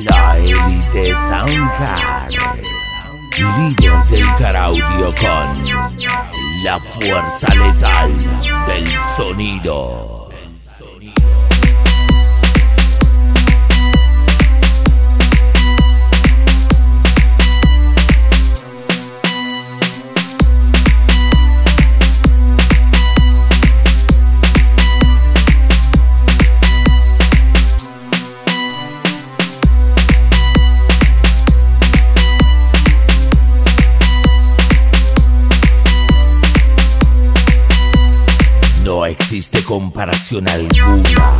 La élite Soundcard, líder del caraudio con la fuerza letal del sonido. No existe comparación alguna.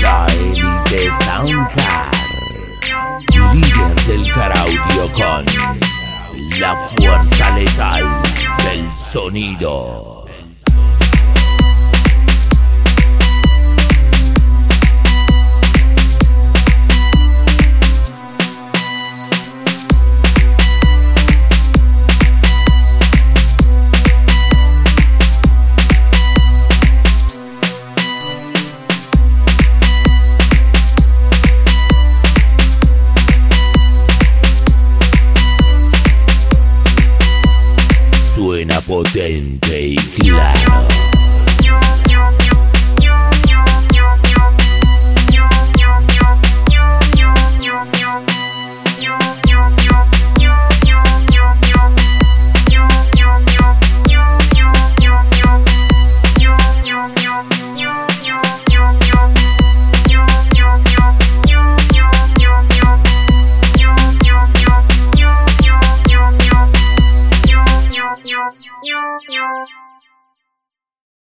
La élite Soundcard, líder del caraudio con la fuerza letal sonido. Suena potente y claro.